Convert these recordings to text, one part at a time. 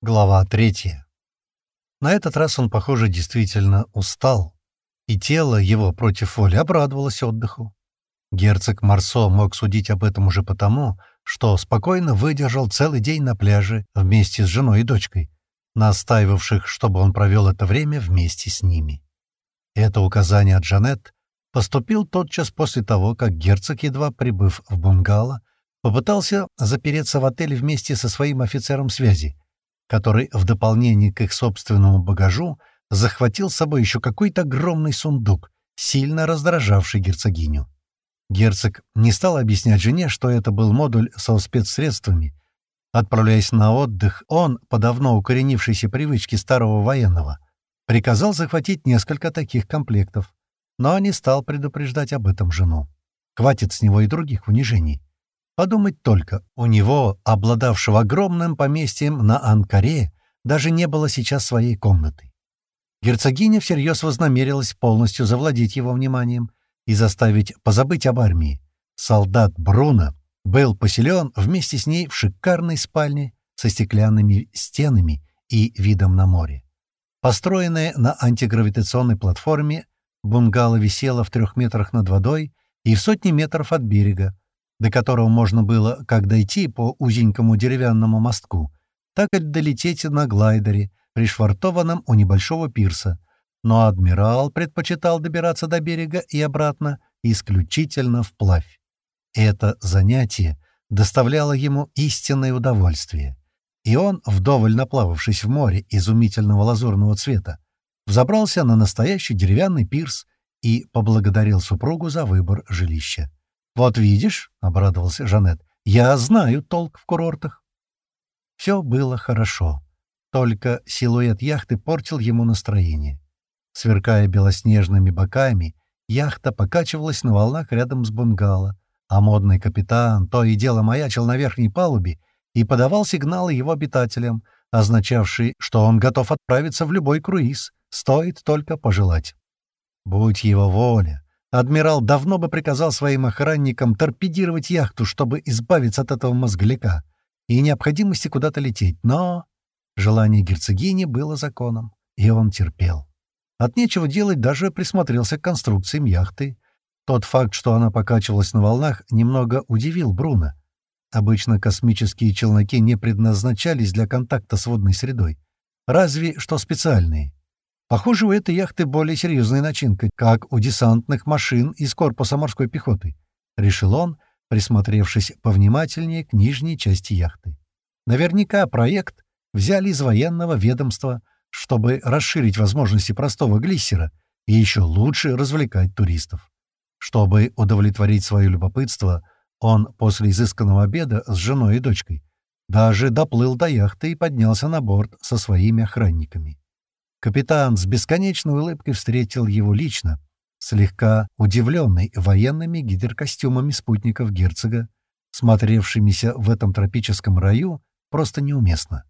Глава третья. На этот раз он, похоже, действительно устал, и тело его против воли обрадовалось отдыху. Герцог Марсо мог судить об этом уже потому, что спокойно выдержал целый день на пляже вместе с женой и дочкой, настаивавших, чтобы он провел это время вместе с ними. Это указание от Жанет поступил тотчас после того, как герцог, едва прибыв в бунгало, попытался запереться в отеле вместе со своим офицером связи, который в дополнение к их собственному багажу захватил с собой еще какой-то огромный сундук, сильно раздражавший герцогиню. Герцог не стал объяснять жене, что это был модуль со спецсредствами. Отправляясь на отдых, он, по давно укоренившейся привычке старого военного, приказал захватить несколько таких комплектов, но не стал предупреждать об этом жену. Хватит с него и других унижений. Подумать только, у него, обладавшего огромным поместьем на Анкаре, даже не было сейчас своей комнаты. Герцогиня всерьез вознамерилась полностью завладеть его вниманием и заставить позабыть об армии. Солдат Бруно был поселен вместе с ней в шикарной спальне со стеклянными стенами и видом на море. Построенная на антигравитационной платформе, бунгало висело в трех метрах над водой и в сотни метров от берега, до которого можно было как дойти по узенькому деревянному мостку, так и долететь на глайдере, пришвартованном у небольшого пирса. Но адмирал предпочитал добираться до берега и обратно исключительно вплавь. Это занятие доставляло ему истинное удовольствие. И он, вдоволь наплававшись в море изумительного лазурного цвета, взобрался на настоящий деревянный пирс и поблагодарил супругу за выбор жилища. «Вот видишь», — обрадовался Жанет, — «я знаю толк в курортах». Все было хорошо, только силуэт яхты портил ему настроение. Сверкая белоснежными боками, яхта покачивалась на волнах рядом с бунгало, а модный капитан то и дело маячил на верхней палубе и подавал сигналы его обитателям, означавшие, что он готов отправиться в любой круиз, стоит только пожелать. Будь его воля, Адмирал давно бы приказал своим охранникам торпедировать яхту, чтобы избавиться от этого мозгляка и необходимости куда-то лететь, но желание герцогини было законом, и он терпел. От нечего делать даже присмотрелся к конструкциям яхты. Тот факт, что она покачивалась на волнах, немного удивил Бруно. Обычно космические челноки не предназначались для контакта с водной средой. Разве что специальные. Похоже, у этой яхты более серьезная начинка, как у десантных машин из корпуса морской пехоты, — решил он, присмотревшись повнимательнее к нижней части яхты. Наверняка проект взяли из военного ведомства, чтобы расширить возможности простого глиссера и еще лучше развлекать туристов. Чтобы удовлетворить свое любопытство, он после изысканного обеда с женой и дочкой даже доплыл до яхты и поднялся на борт со своими охранниками. Капитан с бесконечной улыбкой встретил его лично, слегка удивленный военными гидрокостюмами спутников герцога, смотревшимися в этом тропическом раю просто неуместно.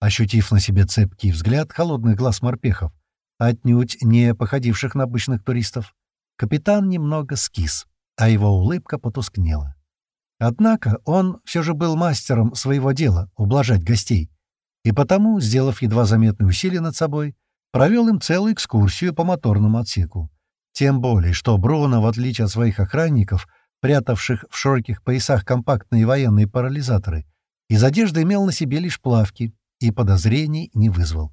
Ощутив на себе цепкий взгляд холодных глаз морпехов, отнюдь не походивших на обычных туристов, капитан немного скис, а его улыбка потускнела. Однако он все же был мастером своего дела — ублажать гостей, и потому, сделав едва заметные усилия над собой, провел им целую экскурсию по моторному отсеку. Тем более, что Бруно, в отличие от своих охранников, прятавших в широких поясах компактные военные парализаторы, из одежды имел на себе лишь плавки и подозрений не вызвал.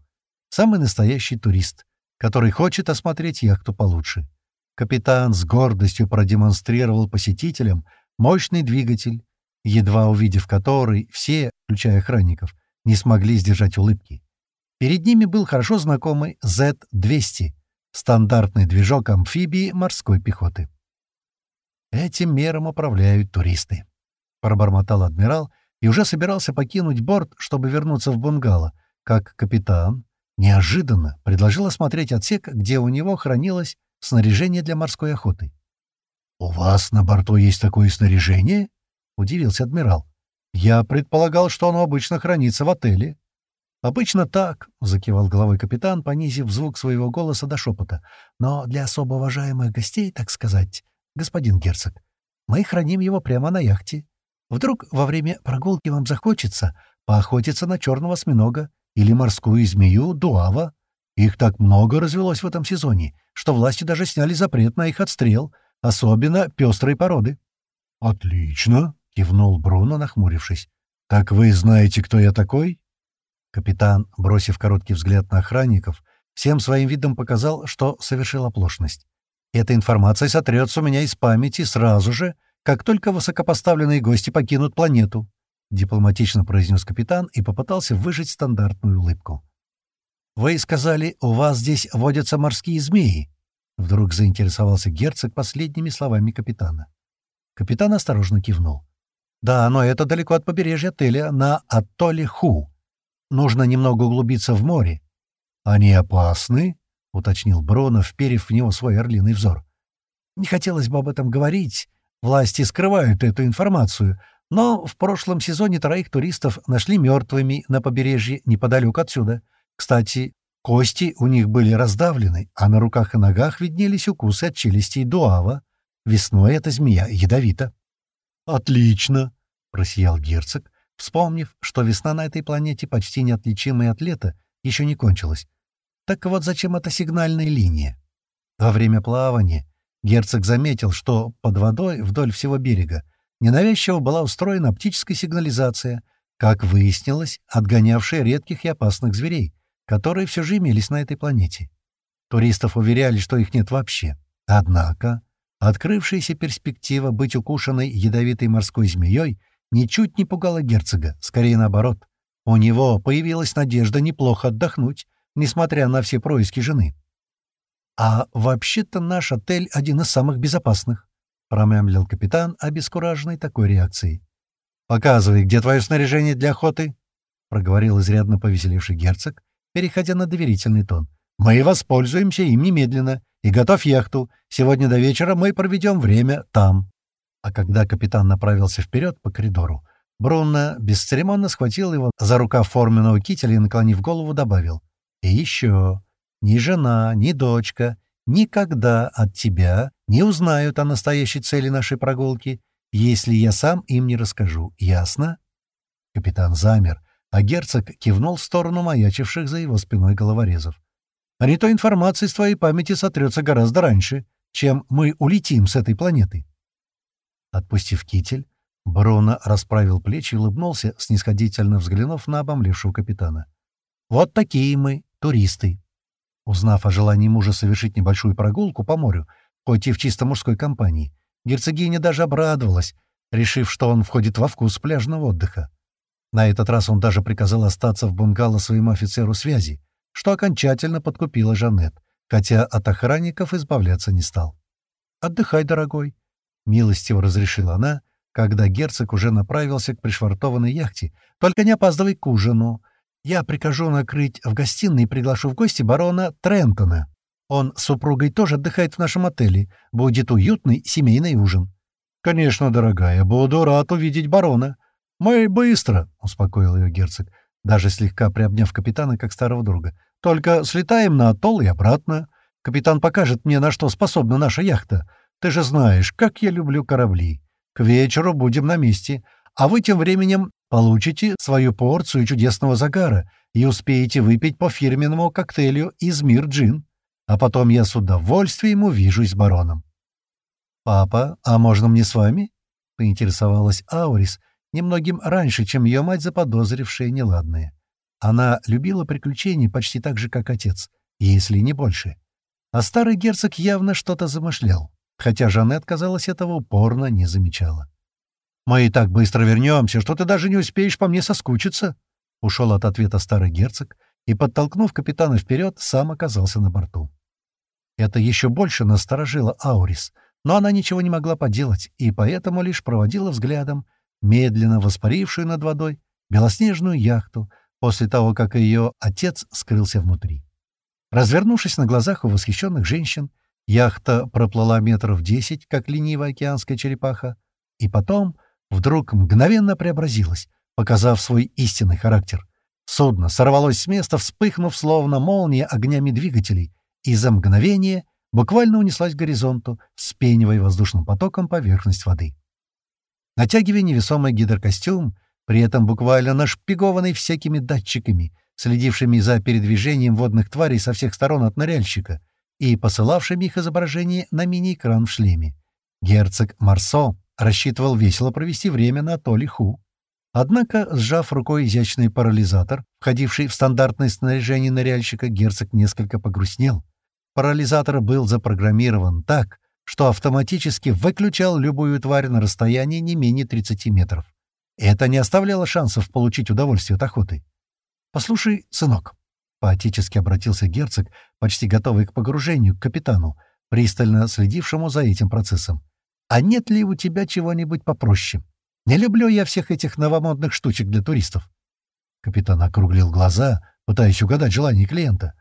Самый настоящий турист, который хочет осмотреть яхту получше. Капитан с гордостью продемонстрировал посетителям мощный двигатель, едва увидев который, все, включая охранников, не смогли сдержать улыбки. Перед ними был хорошо знакомый Z-200, стандартный движок амфибии морской пехоты. «Этим мером управляют туристы», — пробормотал адмирал и уже собирался покинуть борт, чтобы вернуться в бунгало, как капитан неожиданно предложил осмотреть отсек, где у него хранилось снаряжение для морской охоты. «У вас на борту есть такое снаряжение?» — удивился адмирал. «Я предполагал, что оно обычно хранится в отеле». «Обычно так», — закивал головой капитан, понизив звук своего голоса до шепота. «Но для особо уважаемых гостей, так сказать, господин герцог, мы храним его прямо на яхте. Вдруг во время прогулки вам захочется поохотиться на черного осьминога или морскую змею дуава. Их так много развелось в этом сезоне, что власти даже сняли запрет на их отстрел, особенно пестрой породы. «Отлично!» — кивнул Бруно, нахмурившись. «Так вы знаете, кто я такой?» Капитан, бросив короткий взгляд на охранников, всем своим видом показал, что совершил оплошность. Эта информация сотрется у меня из памяти сразу же, как только высокопоставленные гости покинут планету», — дипломатично произнес капитан и попытался выжить стандартную улыбку. «Вы сказали, у вас здесь водятся морские змеи?» Вдруг заинтересовался герцог последними словами капитана. Капитан осторожно кивнул. «Да, но это далеко от побережья отеля на атолле Ху. Нужно немного углубиться в море». «Они опасны?» — уточнил Брона, вперев в него свой орлиный взор. «Не хотелось бы об этом говорить. Власти скрывают эту информацию, но в прошлом сезоне троих туристов нашли мертвыми на побережье неподалеку отсюда. Кстати, кости у них были раздавлены, а на руках и ногах виднелись укусы от челюстей дуава. Весной эта змея ядовита». «Отлично!» — просиял герцог, вспомнив, что весна на этой планете, почти неотличимая от лета, еще не кончилась. Так вот зачем эта сигнальная линия? Во время плавания герцог заметил, что под водой вдоль всего берега ненавязчиво была устроена оптическая сигнализация, как выяснилось, отгонявшая редких и опасных зверей, которые все же имелись на этой планете. Туристов уверяли, что их нет вообще. Однако открывшаяся перспектива быть укушенной ядовитой морской змеей ничуть не пугала герцога, скорее наоборот. У него появилась надежда неплохо отдохнуть, несмотря на все происки жены. «А вообще-то наш отель один из самых безопасных», — промямлил капитан, обескураженный такой реакцией. «Показывай, где твое снаряжение для охоты?» — проговорил изрядно повеселевший герцог, переходя на доверительный тон. «Мы воспользуемся им немедленно. И готовь яхту. Сегодня до вечера мы проведем время там». А когда капитан направился вперед по коридору, Брунно бесцеремонно схватил его за рукав форменного кителя и, наклонив голову, добавил. И еще, ни жена, ни дочка никогда от тебя не узнают о настоящей цели нашей прогулки, если я сам им не расскажу. Ясно?» Капитан замер, а герцог кивнул в сторону маячивших за его спиной головорезов. «А не то информация из твоей памяти сотрется гораздо раньше, чем мы улетим с этой планеты». Отпустив китель, Бруно расправил плечи и улыбнулся, снисходительно взглянув на обомлевшего капитана. «Вот такие мы, туристы. Узнав о желании мужа совершить небольшую прогулку по морю, хоть и в чисто мужской компании, герцогиня даже обрадовалась, решив, что он входит во вкус пляжного отдыха. На этот раз он даже приказал остаться в бунгало своему офицеру связи, что окончательно подкупило Жанет, хотя от охранников избавляться не стал. «Отдыхай, дорогой», — милостиво разрешила она, когда герцог уже направился к пришвартованной яхте. «Только не опаздывай к ужину. Я прикажу накрыть в гостиной и приглашу в гости барона Трентона. Он с супругой тоже отдыхает в нашем отеле. Будет уютный семейный ужин». «Конечно, дорогая, буду рад увидеть барона». «Мы быстро», — успокоил ее герцог, даже слегка приобняв капитана как старого друга. «Только слетаем на атолл и обратно. Капитан покажет мне, на что способна наша яхта. Ты же знаешь, как я люблю корабли. К вечеру будем на месте, а вы тем временем получите свою порцию чудесного загара и успеете выпить по фирменному коктейлю из Мир Джин, а потом я с удовольствием увижусь с бароном». «Папа, а можно мне с вами?» — поинтересовалась Аурис, немногим раньше, чем ее мать, заподозрившая неладное. Она любила приключения почти так же, как отец, если не больше. А старый герцог явно что-то замышлял, хотя Жанет, казалось, этого упорно не замечала. «Мы и так быстро вернемся, что ты даже не успеешь по мне соскучиться», — ушел от ответа старый герцог и, подтолкнув капитана вперед, сам оказался на борту. Это еще больше насторожило Аурис, но она ничего не могла поделать, и поэтому лишь проводила взглядом медленно воспарившую над водой белоснежную яхту после того, как ее отец скрылся внутри. Развернувшись на глазах у восхищенных женщин, яхта проплыла метров десять, как ленивая океанская черепаха, и потом вдруг мгновенно преобразилась, показав свой истинный характер. Судно сорвалось с места, вспыхнув словно молния огнями двигателей, и за мгновение буквально унеслась к горизонту, вспенивая воздушным потоком поверхность воды. Натягивая невесомый гидрокостюм, при этом буквально нашпигованный всякими датчиками, следившими за передвижением водных тварей со всех сторон от ныряльщика и посылавшими их изображение на мини-экран в шлеме. Герцог Марсо рассчитывал весело провести время на Толи Ху. Однако, сжав рукой изящный парализатор, входивший в стандартное снаряжение ныряльщика, герцог несколько погрустнел. Парализатор был запрограммирован так, что автоматически выключал любую тварь на расстоянии не менее 30 метров. Это не оставляло шансов получить удовольствие от охоты. «Послушай, сынок», — поотечески обратился герцог, почти готовый к погружению, к капитану, пристально следившему за этим процессом. «А нет ли у тебя чего-нибудь попроще? Не люблю я всех этих новомодных штучек для туристов». Капитан округлил глаза, пытаясь угадать желание клиента.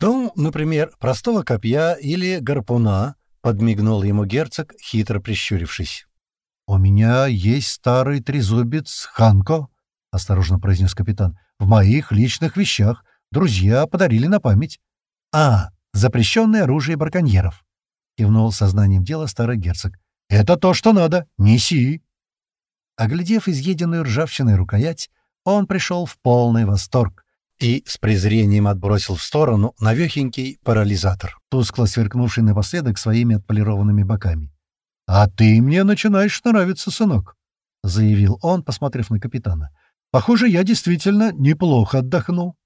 «Ну, например, простого копья или гарпуна», — подмигнул ему герцог, хитро прищурившись. «У меня есть старый трезубец Ханко», — осторожно произнес капитан. «В моих личных вещах. Друзья подарили на память». «А, запрещенное оружие браконьеров», — кивнул сознанием дела старый герцог. «Это то, что надо. Неси». Оглядев изъеденную ржавчиной рукоять, он пришел в полный восторг и с презрением отбросил в сторону навехенький парализатор, тускло сверкнувший напоследок своими отполированными боками. «А ты мне начинаешь нравиться, сынок», — заявил он, посмотрев на капитана. «Похоже, я действительно неплохо отдохнул».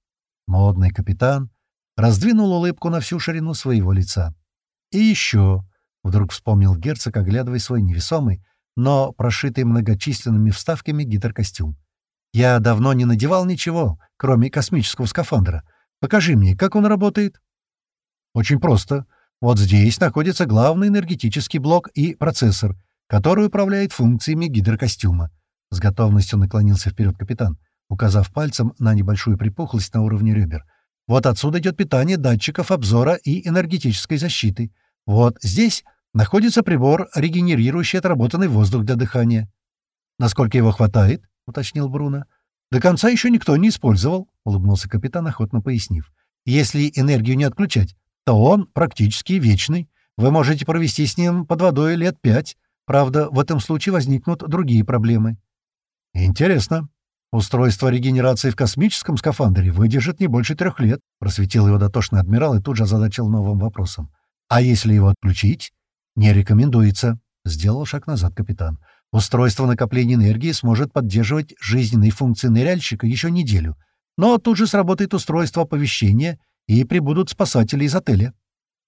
Модный капитан раздвинул улыбку на всю ширину своего лица. «И еще», — вдруг вспомнил герцог, оглядывая свой невесомый, но прошитый многочисленными вставками гидрокостюм. «Я давно не надевал ничего, кроме космического скафандра. Покажи мне, как он работает». «Очень просто. Вот здесь находится главный энергетический блок и процессор, который управляет функциями гидрокостюма. С готовностью наклонился вперед капитан, указав пальцем на небольшую припухлость на уровне ребер. Вот отсюда идет питание датчиков обзора и энергетической защиты. Вот здесь находится прибор, регенерирующий отработанный воздух для дыхания. «Насколько его хватает?» — уточнил Бруно. «До конца еще никто не использовал», — улыбнулся капитан, охотно пояснив. «Если энергию не отключать, то он практически вечный. Вы можете провести с ним под водой лет пять. Правда, в этом случае возникнут другие проблемы. Интересно. Устройство регенерации в космическом скафандре выдержит не больше трех лет, просветил его дотошный адмирал и тут же озадачил новым вопросом. А если его отключить? Не рекомендуется. Сделал шаг назад капитан. Устройство накопления энергии сможет поддерживать жизненные функции ныряльщика еще неделю. Но тут же сработает устройство оповещения и прибудут спасатели из отеля.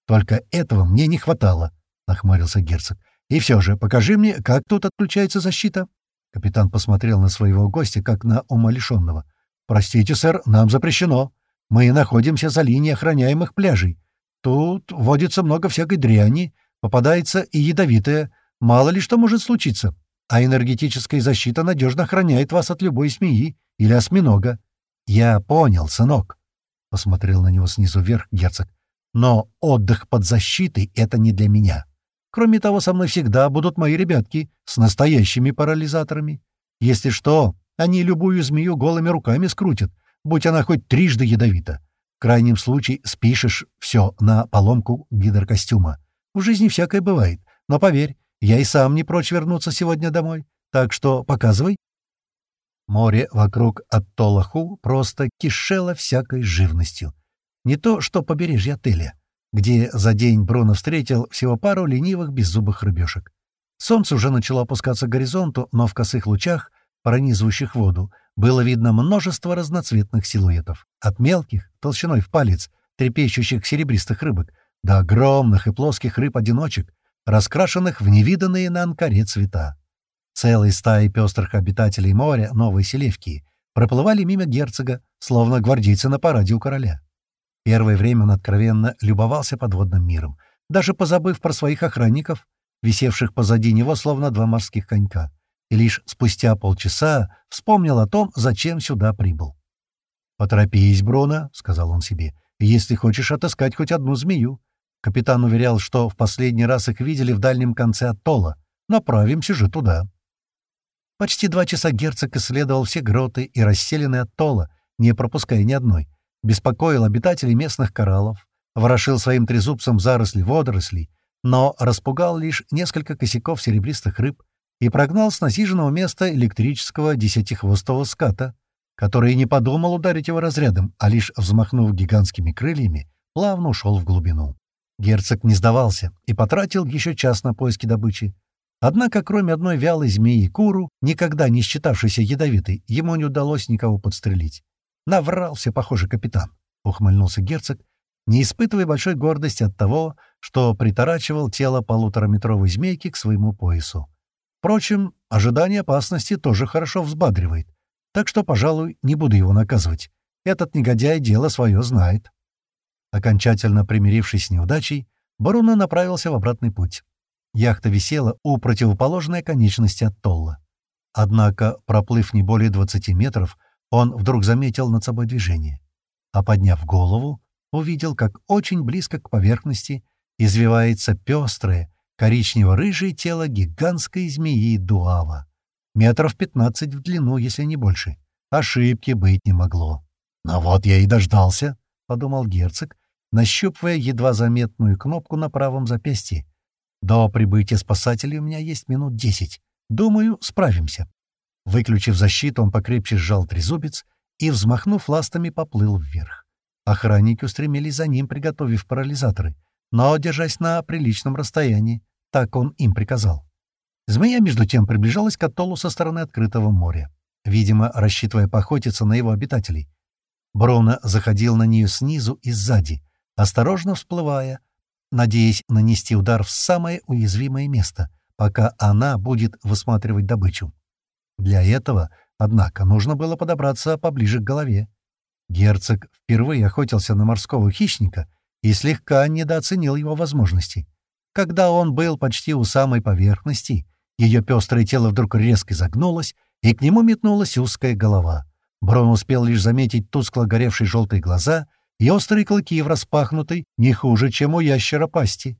Только этого мне не хватало, — нахмурился герцог. И все же, покажи мне, как тут отключается защита. Капитан посмотрел на своего гостя, как на умалишенного. «Простите, сэр, нам запрещено. Мы находимся за линией охраняемых пляжей. Тут водится много всякой дряни, попадается и ядовитая. Мало ли что может случиться. А энергетическая защита надежно охраняет вас от любой змеи или осьминога. Я понял, сынок. — посмотрел на него снизу вверх герцог. «Но отдых под защитой — это не для меня. Кроме того, со мной всегда будут мои ребятки с настоящими парализаторами. Если что, они любую змею голыми руками скрутят, будь она хоть трижды ядовита. В крайнем случае спишешь все на поломку гидрокостюма. В жизни всякое бывает, но поверь, я и сам не прочь вернуться сегодня домой. Так что показывай». Море вокруг Аттолаху просто кишело всякой живностью. Не то что побережье отеля, где за день Бруно встретил всего пару ленивых беззубых рыбешек. Солнце уже начало опускаться к горизонту, но в косых лучах, пронизывающих воду, было видно множество разноцветных силуэтов. От мелких, толщиной в палец, трепещущих серебристых рыбок, до огромных и плоских рыб-одиночек, раскрашенных в невиданные на Анкаре цвета. Целые стаи пестрых обитателей моря Новой Селевкии проплывали мимо герцога, словно гвардейцы на параде у короля. Первое время он откровенно любовался подводным миром, даже позабыв про своих охранников, висевших позади него, словно два морских конька, и лишь спустя полчаса вспомнил о том, зачем сюда прибыл. «Поторопись, Бруно», — сказал он себе, — «если хочешь отыскать хоть одну змею». Капитан уверял, что в последний раз их видели в дальнем конце атолла. Направимся же туда. Почти два часа герцог исследовал все гроты и расселены от Тола, не пропуская ни одной. Беспокоил обитателей местных кораллов, ворошил своим трезубцем заросли водорослей, но распугал лишь несколько косяков серебристых рыб, и прогнал с насиженного места электрического десятихвостого ската, который не подумал ударить его разрядом, а лишь взмахнув гигантскими крыльями, плавно ушел в глубину. Герцог не сдавался и потратил еще час на поиски добычи. Однако, кроме одной вялой змеи Куру, никогда не считавшейся ядовитой, ему не удалось никого подстрелить. «Наврался, похоже, капитан», — ухмыльнулся герцог, не испытывая большой гордости от того, что приторачивал тело полутораметровой змейки к своему поясу. Впрочем, ожидание опасности тоже хорошо взбадривает, так что, пожалуй, не буду его наказывать. Этот негодяй дело свое знает. Окончательно примирившись с неудачей, Баруна направился в обратный путь. Яхта висела у противоположной конечности от Толла. Однако, проплыв не более 20 метров, он вдруг заметил над собой движение. А подняв голову, увидел, как очень близко к поверхности извивается пестрое, коричнево-рыжее тело гигантской змеи Дуава. Метров 15 в длину, если не больше. Ошибки быть не могло. «Ну вот я и дождался», — подумал герцог, нащупывая едва заметную кнопку на правом запястье. «До прибытия спасателей у меня есть минут десять. Думаю, справимся». Выключив защиту, он покрепче сжал трезубец и, взмахнув ластами, поплыл вверх. Охранники устремились за ним, приготовив парализаторы, но держась на приличном расстоянии, так он им приказал. Змея, между тем, приближалась к атоллу со стороны открытого моря, видимо, рассчитывая поохотиться на его обитателей. Бруно заходил на нее снизу и сзади, осторожно всплывая, надеясь нанести удар в самое уязвимое место, пока она будет высматривать добычу. Для этого, однако, нужно было подобраться поближе к голове. Герцог впервые охотился на морского хищника и слегка недооценил его возможностей. Когда он был почти у самой поверхности, ее пестрое тело вдруг резко загнулось, и к нему метнулась узкая голова. Брон успел лишь заметить тускло горевшие желтые глаза и острые клыки в распахнутой, не хуже, чем у ящера пасти.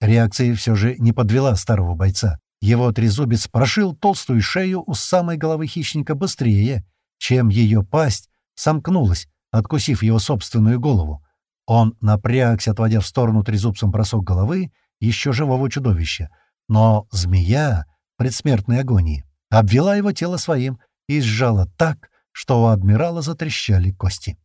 Реакция все же не подвела старого бойца. Его трезубец прошил толстую шею у самой головы хищника быстрее, чем ее пасть сомкнулась, откусив его собственную голову. Он напрягся, отводя в сторону трезубцем бросок головы еще живого чудовища. Но змея, предсмертной агонии, обвела его тело своим и сжала так, что у адмирала затрещали кости.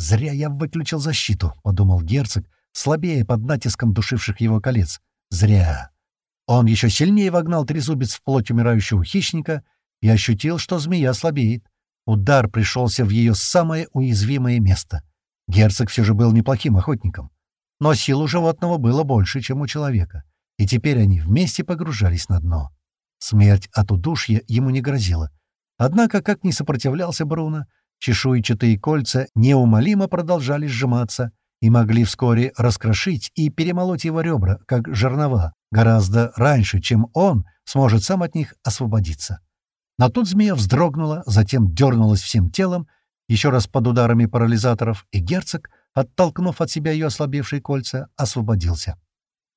«Зря я выключил защиту», — подумал герцог, слабее под натиском душивших его колец. «Зря». Он еще сильнее вогнал трезубец в плоть умирающего хищника и ощутил, что змея слабеет. Удар пришелся в ее самое уязвимое место. Герцог все же был неплохим охотником. Но сил у животного было больше, чем у человека, и теперь они вместе погружались на дно. Смерть от удушья ему не грозила. Однако, как ни сопротивлялся Бруно, чешуйчатые кольца неумолимо продолжали сжиматься и могли вскоре раскрошить и перемолоть его ребра, как жернова, гораздо раньше, чем он сможет сам от них освободиться. Но тут змея вздрогнула, затем дернулась всем телом, еще раз под ударами парализаторов, и герцог, оттолкнув от себя ее ослабевшие кольца, освободился.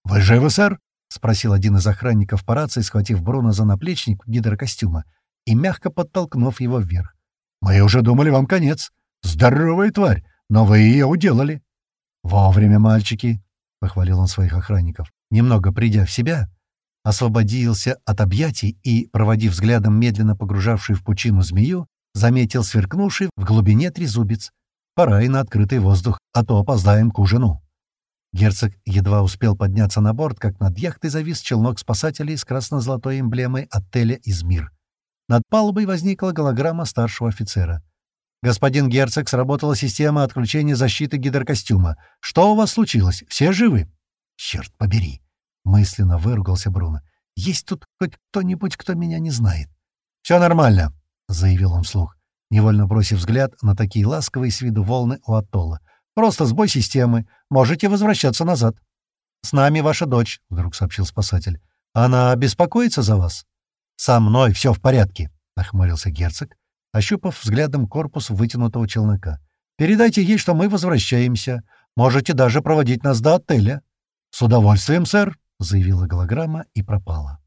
«Вы живы, сэр?» — спросил один из охранников по рации, схватив Бруно за наплечник гидрокостюма и мягко подтолкнув его вверх. «Мы уже думали, вам конец. Здоровая тварь, но вы ее уделали». «Вовремя, мальчики», — похвалил он своих охранников. Немного придя в себя, освободился от объятий и, проводив взглядом медленно погружавший в пучину змею, заметил сверкнувший в глубине трезубец. Пора и на открытый воздух, а то опоздаем к ужину. Герцог едва успел подняться на борт, как над яхтой завис челнок спасателей с красно-золотой эмблемой отеля «Измир». Над палубой возникла голограмма старшего офицера. «Господин герцог, сработала система отключения защиты гидрокостюма. Что у вас случилось? Все живы?» «Черт побери!» — мысленно выругался Бруно. «Есть тут хоть кто-нибудь, кто меня не знает?» «Все нормально», — заявил он вслух, невольно бросив взгляд на такие ласковые с виду волны у атолла. «Просто сбой системы. Можете возвращаться назад». «С нами ваша дочь», — вдруг сообщил спасатель. «Она беспокоится за вас?» «Со мной все в порядке», — нахмурился герцог, ощупав взглядом корпус вытянутого челнока. «Передайте ей, что мы возвращаемся. Можете даже проводить нас до отеля». «С удовольствием, сэр», — заявила голограмма и пропала.